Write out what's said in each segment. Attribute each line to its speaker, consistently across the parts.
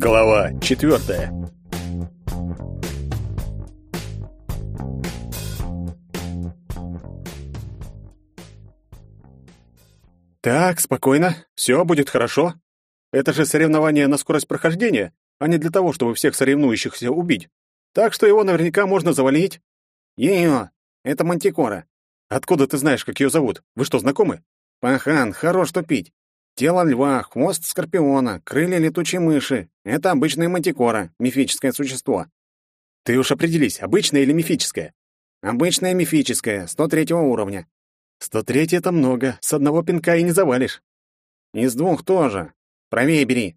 Speaker 1: Глава четвертая. Так, спокойно, все будет хорошо. Это же соревнование на скорость прохождения, а не для того, чтобы всех соревнующихся убить. Так что его наверняка можно завалить. Ее, это Мантикора. Откуда ты знаешь, как ее зовут? Вы что, знакомы? Пахан, хорош тупить. Тело льва, хвост скорпиона, крылья летучей мыши. Это обычная мантикора, мифическое существо. Ты уж определись, обычное или мифическое? Обычное мифическое, 103 уровня. 103 это много, с одного пинка и не завалишь. Из двух тоже. Правее бери.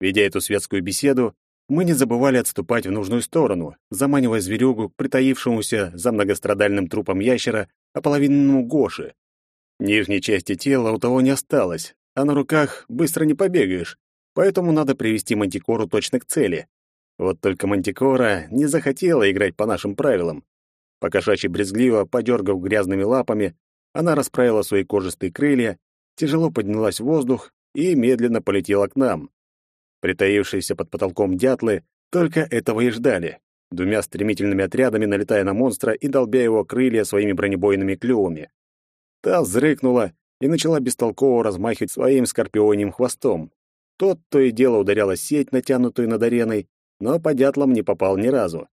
Speaker 1: Ведя эту светскую беседу, мы не забывали отступать в нужную сторону, заманивая зверюгу к притаившемуся за многострадальным трупом ящера ополовиненному Гоши. Нижней части тела у того не осталось, а на руках быстро не побегаешь, поэтому надо привести Мантикору точно к цели. Вот только Мантикора не захотела играть по нашим правилам. Покошачьи брезгливо, подергав грязными лапами, она расправила свои кожистые крылья, тяжело поднялась в воздух и медленно полетела к нам. Притаившиеся под потолком дятлы только этого и ждали, двумя стремительными отрядами налетая на монстра и долбя его крылья своими бронебойными клювами. Та взрыкнула и начала бестолково размахивать своим скорпионим хвостом. Тот то и дело ударяла сеть, натянутую над ареной, но по дятлам не попал ни разу.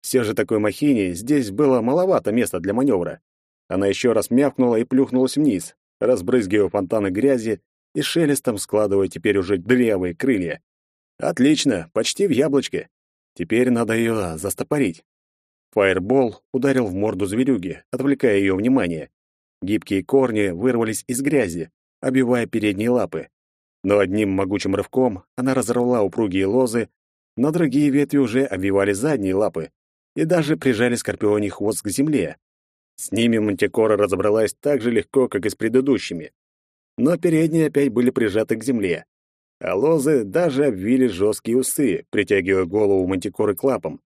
Speaker 1: Все же такой махине здесь было маловато места для маневра. Она еще раз мявкнула и плюхнулась вниз, разбрызгивая фонтаны грязи и шелестом складывая теперь уже древые крылья. Отлично, почти в яблочке. Теперь надо ее застопорить. Фаербол ударил в морду зверюги, отвлекая ее внимание. Гибкие корни вырвались из грязи, обивая передние лапы. Но одним могучим рывком она разорвала упругие лозы, но другие ветви уже обвивали задние лапы и даже прижали скорпионий хвост к земле. С ними Мантикора разобралась так же легко, как и с предыдущими. Но передние опять были прижаты к земле, а лозы даже обвили жесткие усы, притягивая голову Мантикоры к лапам.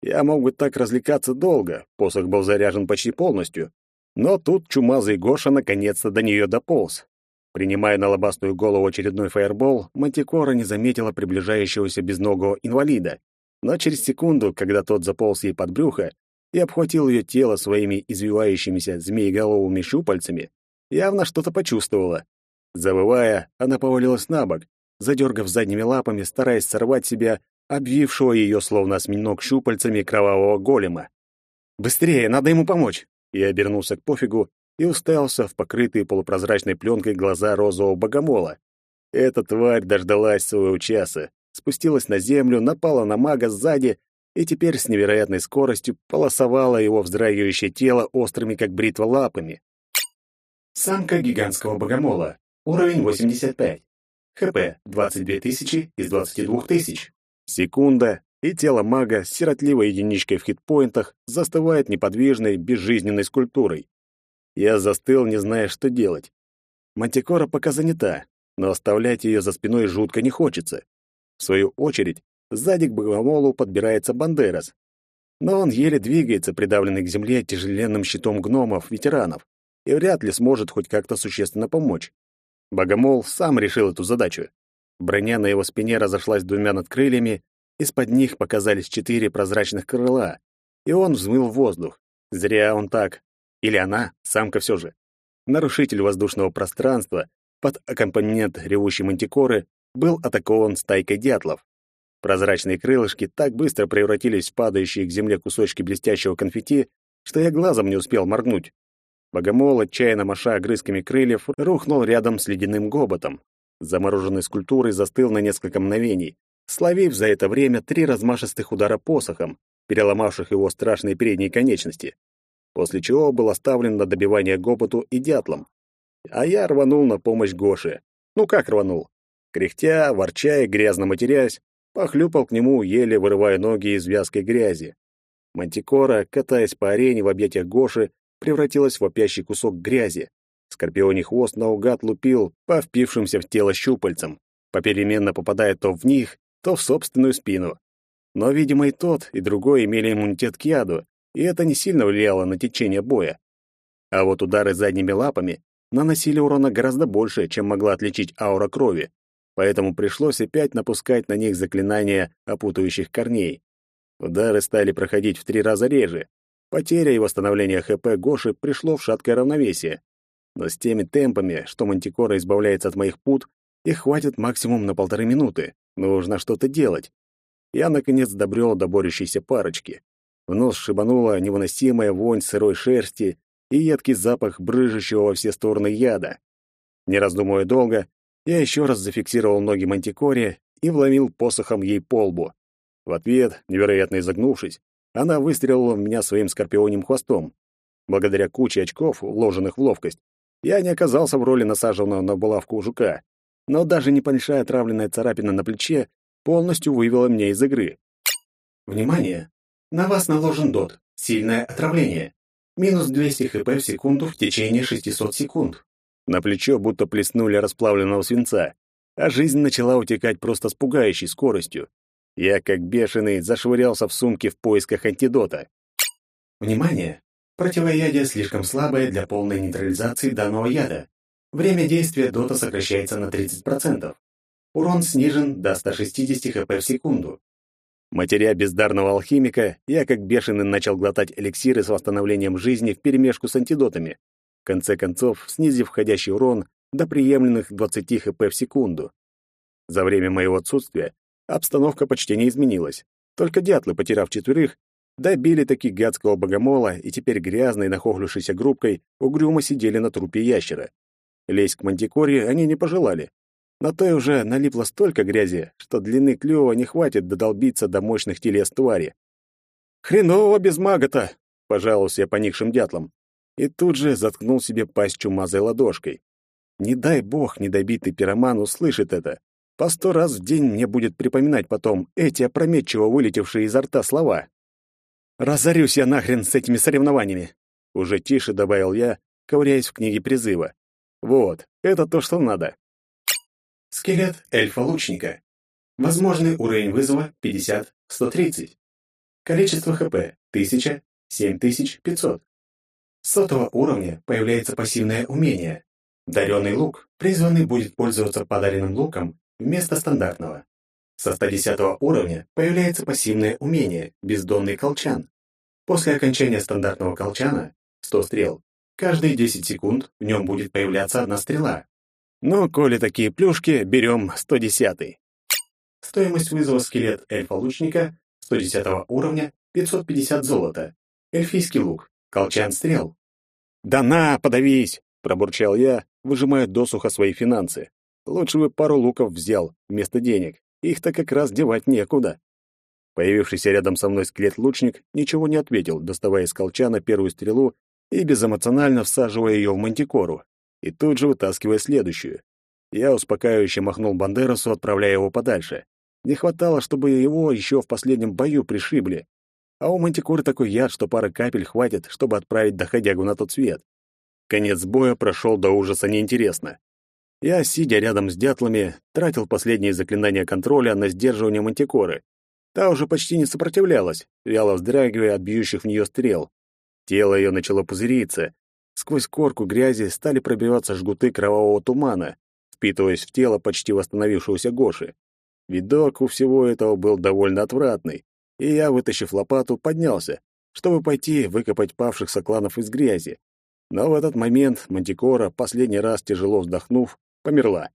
Speaker 1: Я мог бы так развлекаться долго, посох был заряжен почти полностью, но тут чумазый Гоша наконец-то до нее дополз. Принимая на лобастую голову очередной фаербол, Мантикора не заметила приближающегося безногого инвалида. Но через секунду, когда тот заполз ей под брюхо и обхватил ее тело своими извивающимися змееголовыми щупальцами, явно что-то почувствовала. Завывая, она повалилась на бок, задергав задними лапами, стараясь сорвать себя, обвившего ее словно осьминог щупальцами кровавого голема. «Быстрее, надо ему помочь!» Я обернулся к пофигу и уставился в покрытые полупрозрачной пленкой глаза розового богомола. Эта тварь дождалась своего часа, спустилась на землю, напала на мага сзади и теперь с невероятной скоростью полосовала его вздрагивающее тело острыми, как бритва, лапами.
Speaker 2: Самка гигантского богомола. Уровень 85. ХП 22 тысячи из 22 тысяч.
Speaker 1: Секунда, и тело мага с сиротливой единичкой в хитпоинтах застывает неподвижной, безжизненной скульптурой. Я застыл, не зная, что делать. Мантикора пока занята, но оставлять ее за спиной жутко не хочется. В свою очередь, сзади к богомолу подбирается Бандерас. Но он еле двигается, придавленный к земле тяжеленным щитом гномов-ветеранов, и вряд ли сможет хоть как-то существенно помочь. Богомол сам решил эту задачу. Броня на его спине разошлась двумя надкрыльями, из-под них показались четыре прозрачных крыла, и он взмыл в воздух. Зря он так. Или она, самка все же. Нарушитель воздушного пространства под аккомпанемент ревущей мантикоры был атакован стайкой дятлов. Прозрачные крылышки так быстро превратились в падающие к земле кусочки блестящего конфетти, что я глазом не успел моргнуть. Богомол, отчаянно маша огрызками крыльев, рухнул рядом с ледяным гоботом. Замороженной скульптурой застыл на несколько мгновений, словив за это время три размашистых удара посохом, переломавших его страшные передние конечности, после чего был оставлен на добивание Гопоту и дятлам. А я рванул на помощь Гоше. Ну как рванул? Кряхтя, ворча и грязно матерясь, похлюпал к нему, еле вырывая ноги из вязкой грязи. Мантикора, катаясь по арене в объятиях Гоши, превратилась в вопящий кусок грязи. Скорпионий хвост наугад лупил по впившимся в тело щупальцам, попеременно попадая то в них, то в собственную спину. Но, видимо, и тот, и другой имели иммунитет к яду, и это не сильно влияло на течение боя. А вот удары задними лапами наносили урона гораздо больше, чем могла отличить аура крови. поэтому пришлось опять напускать на них заклинания опутывающих корней. Удары стали проходить в три раза реже. Потеря и восстановление ХП Гоши пришло в шаткое равновесие. Но с теми темпами, что Мантикора избавляется от моих пут, их хватит максимум на полторы минуты. Нужно что-то делать. Я, наконец, добрел до борющейся парочки. В нос шибанула невыносимая вонь сырой шерсти и едкий запах брыжущего во все стороны яда. Не раздумывая долго, я еще раз зафиксировал ноги Мантикоре и вломил посохом ей по лбу. В ответ, невероятно изогнувшись, она выстрелила в меня своим скорпионим хвостом. Благодаря куче очков, вложенных в ловкость, я не оказался в роли насаженного на булавку жука, но даже небольшая отравленная царапина на плече полностью вывела меня из игры.
Speaker 2: Внимание! На вас наложен дот. Сильное отравление. Минус 200 хп в секунду в течение 600 секунд.
Speaker 1: На плечо будто плеснули расплавленного свинца, а жизнь начала утекать просто с пугающей скоростью. Я, как бешеный, зашвырялся в сумке в поисках антидота.
Speaker 2: Внимание! Противоядие слишком слабое для полной нейтрализации данного яда. Время действия дота сокращается на 30%. Урон снижен до 160 хп в секунду.
Speaker 1: Матеря бездарного алхимика, я как бешеный начал глотать эликсиры с восстановлением жизни вперемешку с антидотами, в конце концов снизив входящий урон до приемлемых 20 хп в секунду. За время моего отсутствия обстановка почти не изменилась. Только дятлы, потеряв четверых, добили таки гадского богомола и теперь грязной нахохлившейся группкой угрюмо сидели на трупе ящера. Лезть к мантикоре они не пожелали. На той уже налипло столько грязи, что длины клюва не хватит додолбиться до мощных телес твари. «Хреново без мага-то!» — пожаловался я поникшим дятлом. И тут же заткнул себе пасть чумазой ладошкой. Не дай бог недобитый пироман услышит это. По сто раз в день мне будет припоминать потом эти опрометчиво вылетевшие изо рта слова. «Разорюсь я нахрен с этими соревнованиями!» Уже тише добавил я, ковыряясь в книге призыва. «Вот, это то, что надо.
Speaker 2: Скелет эльфа-лучника. Возможный уровень вызова 50-130. Количество ХП 1000, 7500. С сотого уровня появляется пассивное умение. Даренный лук. Призванный будет пользоваться подаренным луком вместо стандартного. Со 110 уровня появляется пассивное умение «Бездонный колчан». После окончания стандартного колчана 100 стрел. Каждые 10 секунд в нем будет появляться одна стрела,
Speaker 1: ну, коли такие плюшки, берем 110-й.
Speaker 2: Стоимость вызова скелет эльфа-лучника 110 уровня 550 золота. Эльфийский лук. Колчан стрел.
Speaker 1: «Да на, подавись!» — пробурчал я, выжимая досуха свои финансы. Лучше бы пару луков взял вместо денег. Их-то как раз девать некуда. Появившийся рядом со мной скелет-лучник ничего не ответил, доставая из колчана первую стрелу и безэмоционально всаживая ее в мантикору и тут же вытаскивая следующую. Я успокаивающе махнул Бандерасу, отправляя его подальше. Не хватало, чтобы его еще в последнем бою пришибли. А у Мантикоры такой яд, что пары капель хватит, чтобы отправить доходягу на тот свет. Конец боя прошел до ужаса неинтересно. Я, сидя рядом с дятлами, тратил последние заклинания контроля на сдерживание Мантикоры. Та уже почти не сопротивлялась, вяло вздрагивая от бьющих в нее стрел. Тело ее начало пузыриться, Сквозь корку грязи стали пробиваться жгуты кровавого тумана, впитываясь в тело почти восстановившегося Гоши. Видок у всего этого был довольно отвратный, и я, вытащив лопату, поднялся, чтобы пойти выкопать павших сокланов из грязи. Но в этот момент Мантикора, последний раз тяжело вздохнув, померла.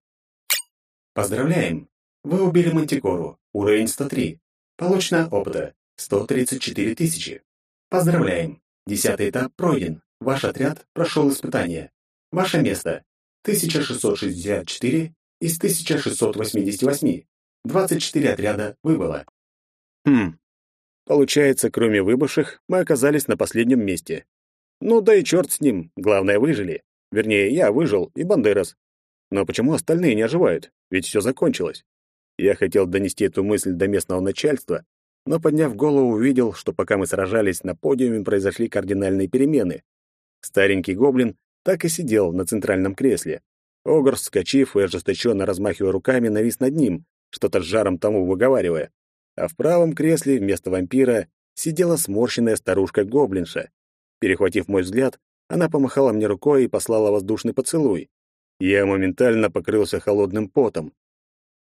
Speaker 2: Поздравляем! Вы убили Мантикору, уровень 103. Получено опыта 134 тысячи. Поздравляем! Десятый этап пройден. Ваш отряд прошел испытание. Ваше место 1664 из 1688. 24 отряда выбыло.
Speaker 1: Хм. Получается, кроме выбывших, мы оказались на последнем месте. Ну да и черт с ним, главное, выжили. Вернее, я выжил и Бандерас. Но почему остальные не оживают? Ведь все закончилось. Я хотел донести эту мысль до местного начальства, но, подняв голову, увидел, что пока мы сражались, на подиуме произошли кардинальные перемены. Старенький гоблин так и сидел на центральном кресле. Огр, вскочив и ожесточенно размахивая руками, навис над ним, что-то с жаром тому выговаривая. А в правом кресле вместо вампира сидела сморщенная старушка-гоблинша. Перехватив мой взгляд, она помахала мне рукой и послала воздушный поцелуй. Я моментально покрылся холодным потом.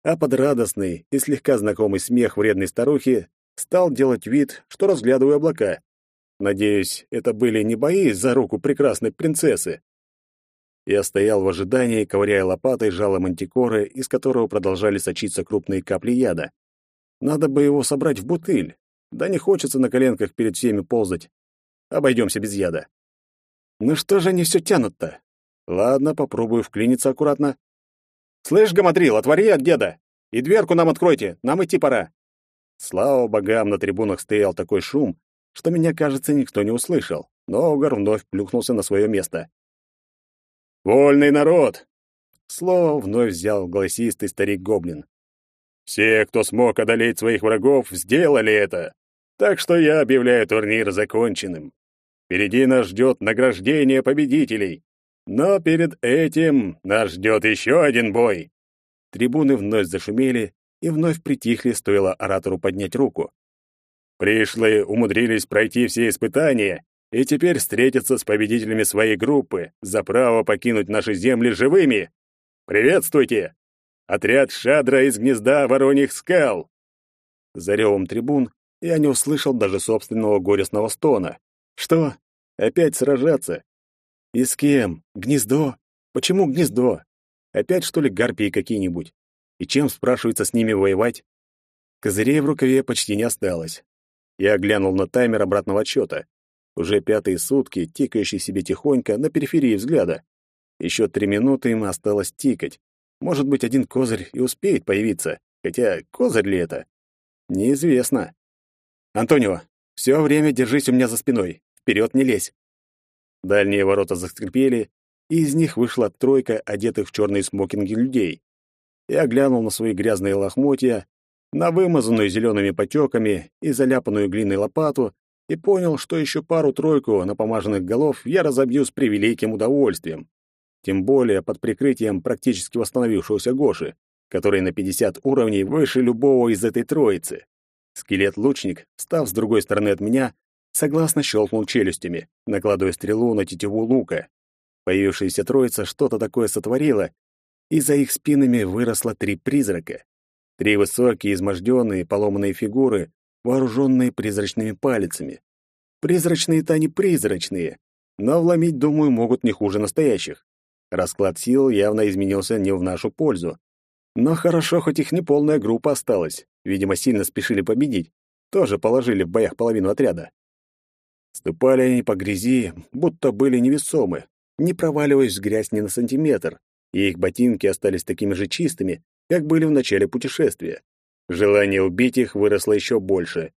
Speaker 1: а под радостный и слегка знакомый смех вредной старухи стал делать вид, что разглядываю облака. Надеюсь, это были не бои за руку прекрасной принцессы. Я стоял в ожидании, ковыряя лопатой жало мантикоры, из которого продолжали сочиться крупные капли яда. Надо бы его собрать в бутыль. Да не хочется на коленках перед всеми ползать. Обойдемся без яда. Ну что же они все тянут-то? Ладно, попробую вклиниться аккуратно. «Слышь, Гамадрил, отвори от деда! И дверку нам откройте, нам идти пора!» Слава богам, на трибунах стоял такой шум, что меня, кажется, никто не услышал, но Огар вновь плюхнулся на свое место. «Вольный народ!» Слово вновь взял голосистый старик-гоблин. «Все, кто смог одолеть своих врагов, сделали это, так что я объявляю турнир законченным. Впереди нас ждет награждение победителей. Но перед этим нас ждет еще один бой. Трибуны вновь зашумели и вновь притихли, стоило оратору поднять руку. Пришлые умудрились пройти все испытания и теперь встретятся с победителями своей группы за право покинуть наши земли живыми. Приветствуйте! Отряд Шадра из гнезда Вороньих скал. За ревом трибун я не услышал даже собственного горестного стона. Что? Опять сражаться? И с кем? Гнездо? Почему гнездо? Опять, что ли, гарпии какие-нибудь? И чем, спрашивается, с ними воевать? Козырей в рукаве почти не осталось. Я глянул на таймер обратного отсчета. Уже пятые сутки, тикающий себе тихонько на периферии взгляда. Еще три минуты им осталось тикать. Может быть, один козырь и успеет появиться. Хотя козырь ли это? Неизвестно. «Антонио, все время держись у меня за спиной. Вперед не лезь. Дальние ворота заскрипели, и из них вышла тройка одетых в черные смокинги людей. Я глянул на свои грязные лохмотья, на вымазанную зелеными потеками и заляпанную глиной лопату и понял, что еще пару-тройку напомаженных голов я разобью с превеликим удовольствием. Тем более под прикрытием практически восстановившегося Гоши, который на 50 уровней выше любого из этой троицы. Скелет-лучник, став с другой стороны от меня, согласно щелкнул челюстями, накладывая стрелу на тетиву лука. Появившаяся троица что-то такое сотворила, и за их спинами выросло три призрака. Три высокие, изможденные, поломанные фигуры, вооруженные призрачными палицами. Призрачные-то они призрачные, но вломить, думаю, могут не хуже настоящих. Расклад сил явно изменился не в нашу пользу. Но хорошо, хоть их не полная группа осталась. Видимо, сильно спешили победить. Тоже положили в боях половину отряда. Ступали они по грязи, будто были невесомы, не проваливаясь в грязь ни на сантиметр, и их ботинки остались такими же чистыми, как были в начале путешествия. Желание убить их выросло еще больше.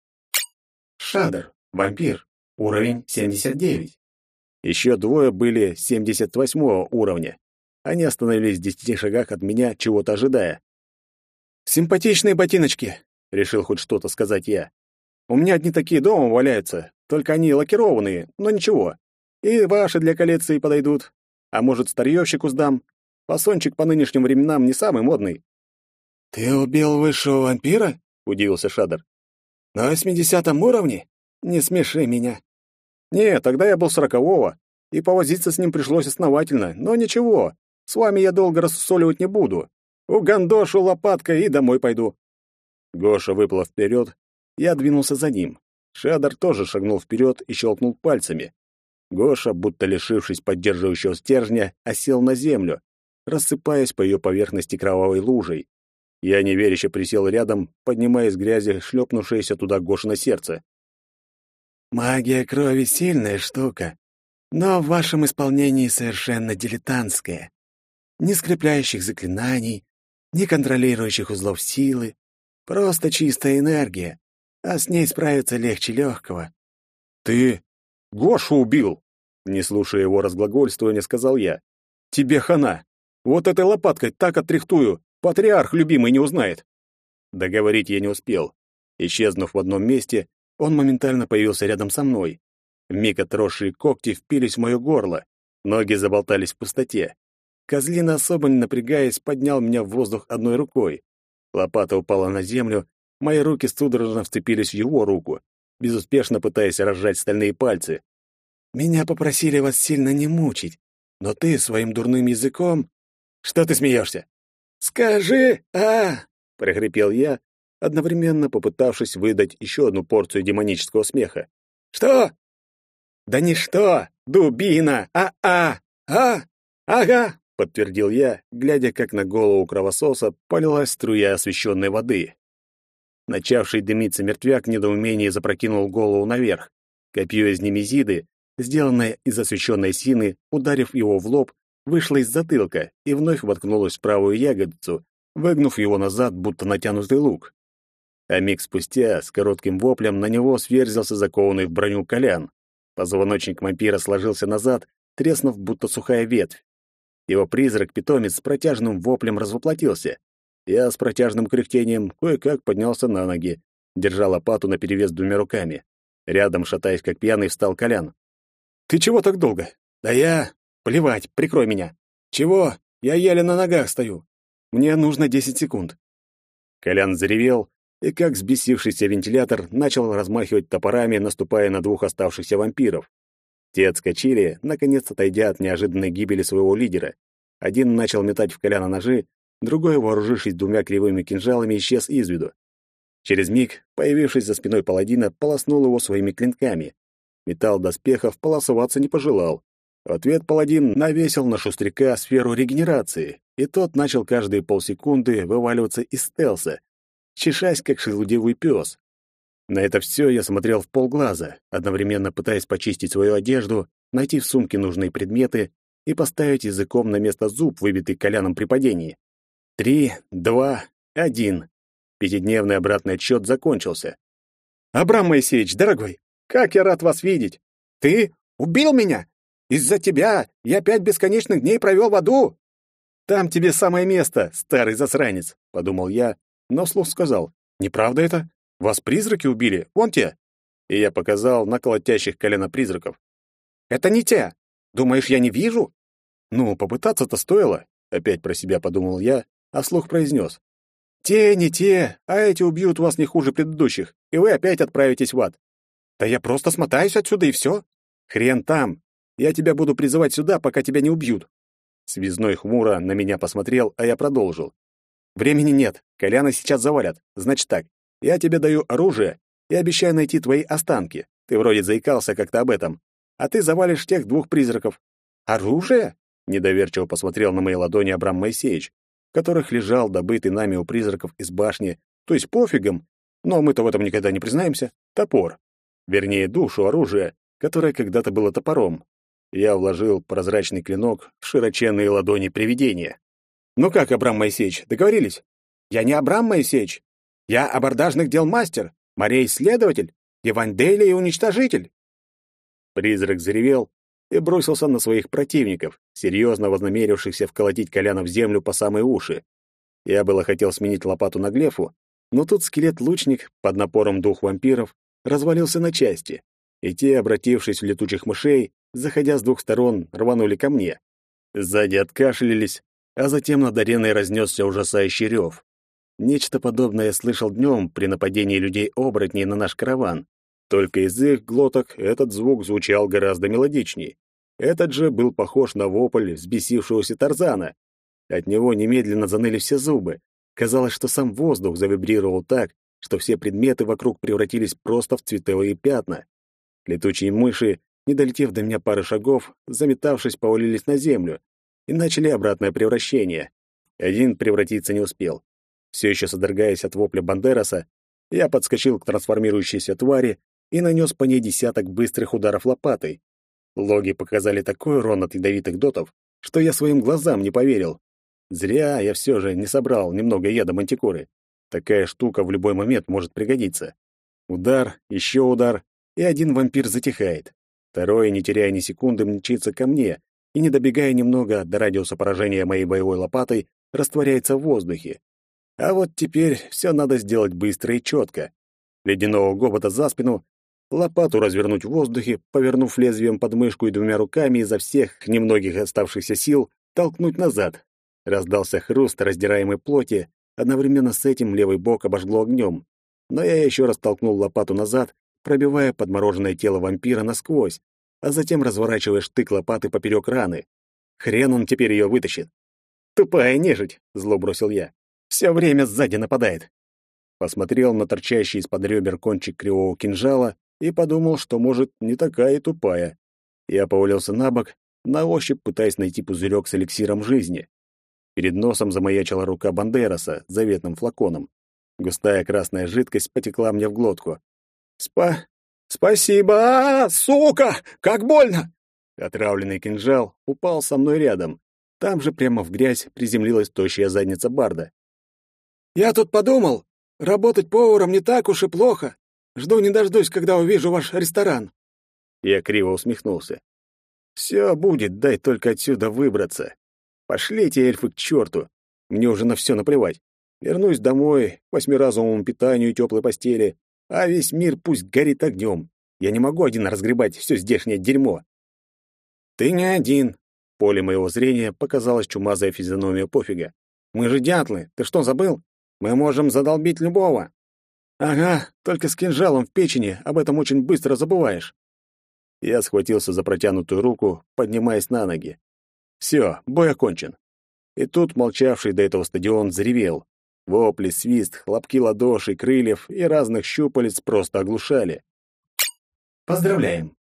Speaker 2: Шадер, вампир, уровень 79.
Speaker 1: Еще двое были 78 уровня. Они остановились в десяти шагах от меня, чего-то ожидая. «Симпатичные ботиночки», — решил хоть что-то сказать я. «У меня одни такие дома валяются, только они лакированные, но ничего. И ваши для коллекции подойдут. А может, старьёвщику сдам? Фасончик по нынешним временам не самый модный». «Ты убил высшего вампира?» — удивился Шадер. «На восьмидесятом уровне? Не смеши меня». «Не, тогда я был сорокового, и повозиться с ним пришлось основательно, но ничего, с вами я долго рассусоливать не буду. У Гандошу лопаткой и домой пойду». Гоша выплыл вперед, я двинулся за ним. Шадор тоже шагнул вперед и щелкнул пальцами. Гоша, будто лишившись поддерживающего стержня, осел на землю, рассыпаясь по ее поверхности кровавой лужей. Я неверяще присел рядом, поднимая из грязи шлепнувшееся туда Гошино сердце. «Магия крови — сильная штука, но в вашем исполнении совершенно дилетантская. Ни скрепляющих заклинаний, ни контролирующих узлов силы, просто чистая энергия, а с ней справиться легче легкого. «Ты Гошу убил!» Не слушая его разглагольствования, сказал я. «Тебе хана! Вот этой лопаткой так отряхтую, патриарх любимый не узнает!» Договорить я не успел. Исчезнув в одном месте, он моментально появился рядом со мной. Вмиг отросшие когти впились в мое горло, ноги заболтались в пустоте. Козлина, особо не напрягаясь, поднял меня в воздух одной рукой. Лопата упала на землю, Мои руки судорожно вцепились в его руку, безуспешно пытаясь разжать стальные пальцы. «Меня попросили вас сильно не мучить, но ты своим дурным языком...» «Что ты смеешься?» «Скажи, а, — прохрипел я, одновременно попытавшись выдать еще одну порцию демонического смеха. «Что?» «Да не что, дубина, а-а, а, ага!» — подтвердил я, глядя, как на голову кровососа полилась струя освещенной воды. Начавший дымиться мертвяк в недоумении запрокинул голову наверх. Копье из немезиды, сделанное из освещенной сины, ударив его в лоб, вышло из затылка и вновь воткнулось в правую ягодицу, выгнув его назад, будто натянутый лук. А миг спустя, с коротким воплем, на него сверзился закованный в броню колян. Позвоночник вампира сложился назад, треснув, будто сухая ветвь. Его призрак-питомец с протяжным воплем развоплотился. Я с протяжным кряхтением кое-как поднялся на ноги, держа лопату наперевес двумя руками. Рядом, шатаясь как пьяный, встал Колян. «Ты чего так долго?» «Да я... Плевать, прикрой меня». «Чего? Я еле на ногах стою. Мне нужно десять секунд». Колян заревел, и как взбесившийся вентилятор начал размахивать топорами, наступая на двух оставшихся вампиров. Те отскочили, наконец отойдя от неожиданной гибели своего лидера. Один начал метать в Коляна ножи, другой, вооружившись двумя кривыми кинжалами, исчез из виду. Через миг, появившись за спиной паладина, полоснул его своими клинками. Металл доспехов полосоваться не пожелал. В ответ паладин навесил на шустряка сферу регенерации, и тот начал каждые полсекунды вываливаться из стелса, чешась, как шелудивый пес. На это все я смотрел в полглаза, одновременно пытаясь почистить свою одежду, найти в сумке нужные предметы и поставить языком на место зуб, выбитый коляном при падении. Три, два, один. Пятидневный обратный отсчет закончился. «Абрам Моисеевич, дорогой, как я рад вас видеть! Ты убил меня! Из-за тебя я пять бесконечных дней провел в аду!» «Там тебе самое место, старый засранец!» — подумал я, но вслух сказал. «Неправда это? Вас призраки убили? Вон те!» И я показал на колотящих колено призраков. «Это не те! Думаешь, я не вижу?» «Ну, попытаться-то стоило», — опять про себя подумал я, а вслух произнес. Те не те, а эти убьют вас не хуже предыдущих, и вы опять отправитесь в ад. Да я просто смотаюсь отсюда и все. Хрен там. Я тебя буду призывать сюда, пока тебя не убьют. Связной хмуро на меня посмотрел, а я продолжил. Времени нет. Коляна сейчас завалят. Значит так, я тебе даю оружие и обещаю найти твои останки. Ты вроде заикался как-то об этом. А ты завалишь тех двух призраков. Оружие? Недоверчиво посмотрел на мои ладони Абрам Моисеевич которых лежал добытый нами у призраков из башни, то есть пофигом, но мы-то в этом никогда не признаемся, топор. Вернее, душу оружия, которое когда-то было топором. Я вложил прозрачный клинок в широченные ладони привидения. «Ну как, Абрам Моисеевич, договорились?» «Я не Абрам Моисеевич. Я абордажных дел мастер, морей-исследователь, Евангелие и уничтожитель». Призрак заревел, и бросился на своих противников, серьезно вознамерившихся вколотить Коляна в землю по самые уши. Я было хотел сменить лопату на глефу, но тут скелет-лучник под напором двух вампиров развалился на части, и те, обратившись в летучих мышей, заходя с двух сторон, рванули ко мне. Сзади откашлялись, а затем над ареной разнесся ужасающий рев. Нечто подобное я слышал днем при нападении людей-оборотней на наш караван. Только из их глоток этот звук звучал гораздо мелодичней. Этот же был похож на вопль взбесившегося Тарзана. От него немедленно заныли все зубы. Казалось, что сам воздух завибрировал так, что все предметы вокруг превратились просто в цветовые пятна. Летучие мыши, не долетев до меня пары шагов, заметавшись, повалились на землю и начали обратное превращение. Один превратиться не успел. Все еще содрогаясь от вопля Бандераса, я подскочил к трансформирующейся твари и нанес по ней десяток быстрых ударов лопатой. Логи показали такой урон от ядовитых дотов, что я своим глазам не поверил. Зря я все же не собрал немного яда мантикоры. Такая штука в любой момент может пригодиться. Удар, еще удар, и один вампир затихает. Второй, не теряя ни секунды, мчится ко мне и, не добегая немного до радиуса поражения моей боевой лопатой, растворяется в воздухе. А вот теперь все надо сделать быстро и четко. Ледяного гобота за спину лопату развернуть в воздухе, повернув лезвием под мышку и двумя руками изо всех немногих оставшихся сил толкнуть назад. Раздался хруст раздираемой плоти, одновременно с этим левый бок обожгло огнем. Но я еще раз толкнул лопату назад, пробивая подмороженное тело вампира насквозь, а затем разворачивая штык лопаты поперек раны. Хрен он теперь ее вытащит. «Тупая нежить!» — зло бросил я. Все время сзади нападает. Посмотрел на торчащий из-под ребер кончик кривого кинжала и подумал, что, может, не такая и тупая. Я повалился на бок, на ощупь пытаясь найти пузырек с эликсиром жизни. Перед носом замаячила рука Бандераса заветным флаконом. Густая красная жидкость потекла мне в глотку. «Спа... спасибо! А, сука! Как больно!» Отравленный кинжал упал со мной рядом. Там же прямо в грязь приземлилась тощая задница Барда. «Я тут подумал, работать поваром не так уж и плохо. Жду не дождусь, когда увижу ваш ресторан». Я криво усмехнулся. «Все будет, дай только отсюда выбраться. Пошлите эльфы к черту. Мне уже на все наплевать. Вернусь домой, восьмиразовому питанию и теплой постели, а весь мир пусть горит огнем. Я не могу один разгребать все здешнее дерьмо. Ты не один. Поле моего зрения показалась чумазая физиономия пофига. Мы же дятлы, ты что, забыл? Мы можем задолбить любого. Ага, только с кинжалом в печени об этом очень быстро забываешь. Я схватился за протянутую руку, поднимаясь на ноги. Все, бой окончен. И тут молчавший до этого стадион заревел. Вопли, свист, хлопки ладошей, крыльев и разных щупалец просто оглушали.
Speaker 2: Поздравляем!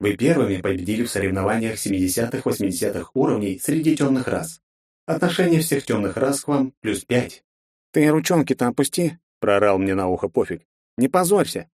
Speaker 2: Вы первыми победили в соревнованиях 70-80-х уровней среди темных рас. Отношение всех темных рас к вам плюс пять.
Speaker 1: «Ты ручонки-то опусти!» — проорал мне на ухо пофиг. «Не позорься!»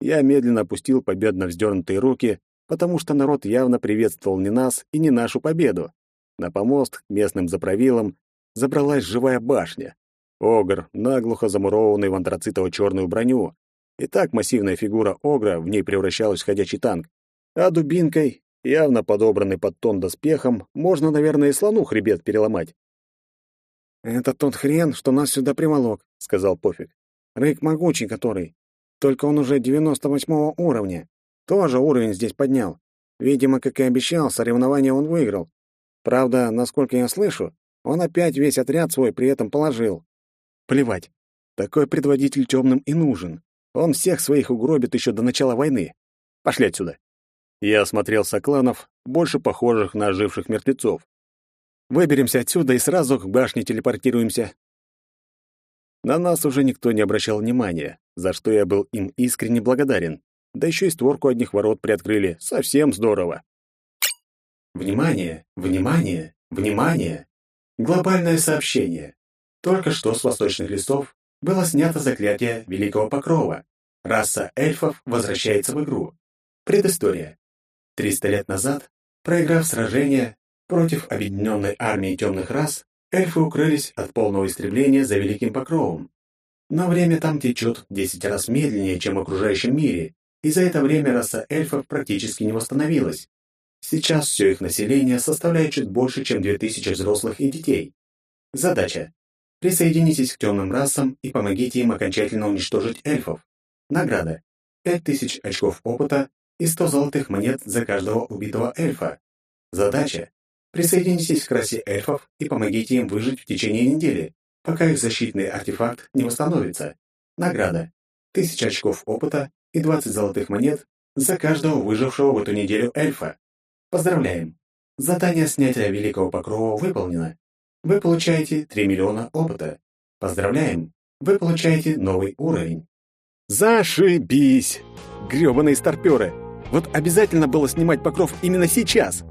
Speaker 1: Я медленно опустил победно вздернутые руки, потому что народ явно приветствовал не нас и не нашу победу. На помост к местным заправилам забралась живая башня. Огр, наглухо замурованный в антрацитово-черную броню. И так массивная фигура Огра в ней превращалась в ходячий танк. А дубинкой, явно подобранной под тон доспехом, можно, наверное, и слону хребет переломать. «Это тот хрен, что нас сюда приволок», — сказал Пофиг. «Рык могучий который. Только он уже девяносто восьмого уровня. Тоже уровень здесь поднял. Видимо, как и обещал, соревнование он выиграл. Правда, насколько я слышу, он опять весь отряд свой при этом положил. Плевать. Такой предводитель темным и нужен. Он всех своих угробит еще до начала войны. Пошли отсюда. Я осмотрел сокланов, больше похожих на оживших мертвецов. Выберемся отсюда и сразу к башне телепортируемся. На нас уже никто не обращал внимания, за что я был им искренне благодарен. Да еще и створку одних ворот приоткрыли. Совсем здорово.
Speaker 2: Внимание, внимание, внимание! Глобальное сообщение. Только что с восточных листов было снято заклятие Великого Покрова. Раса эльфов возвращается в игру. Предыстория. 300 лет назад, проиграв сражение против объединенной армии темных рас, эльфы укрылись от полного истребления за Великим Покровом. Но время там течет в 10 раз медленнее, чем в окружающем мире, и за это время раса эльфов практически не восстановилась. Сейчас все их население составляет чуть больше, чем 2000 взрослых и детей. Задача Присоединитесь к темным расам и помогите им окончательно уничтожить эльфов. Награда. 5000 очков опыта и 100 золотых монет за каждого убитого эльфа. Задача. Присоединитесь к расе эльфов и помогите им выжить в течение недели, пока их защитный артефакт не восстановится. Награда. 1000 очков опыта и 20 золотых монет за каждого выжившего в эту неделю эльфа. Поздравляем! Задание снятия Великого Покрова выполнено. Вы получаете 3 миллиона опыта. Поздравляем! Вы получаете новый уровень.
Speaker 1: Зашибись! грёбаные старпёры! Вот обязательно было снимать покров именно сейчас!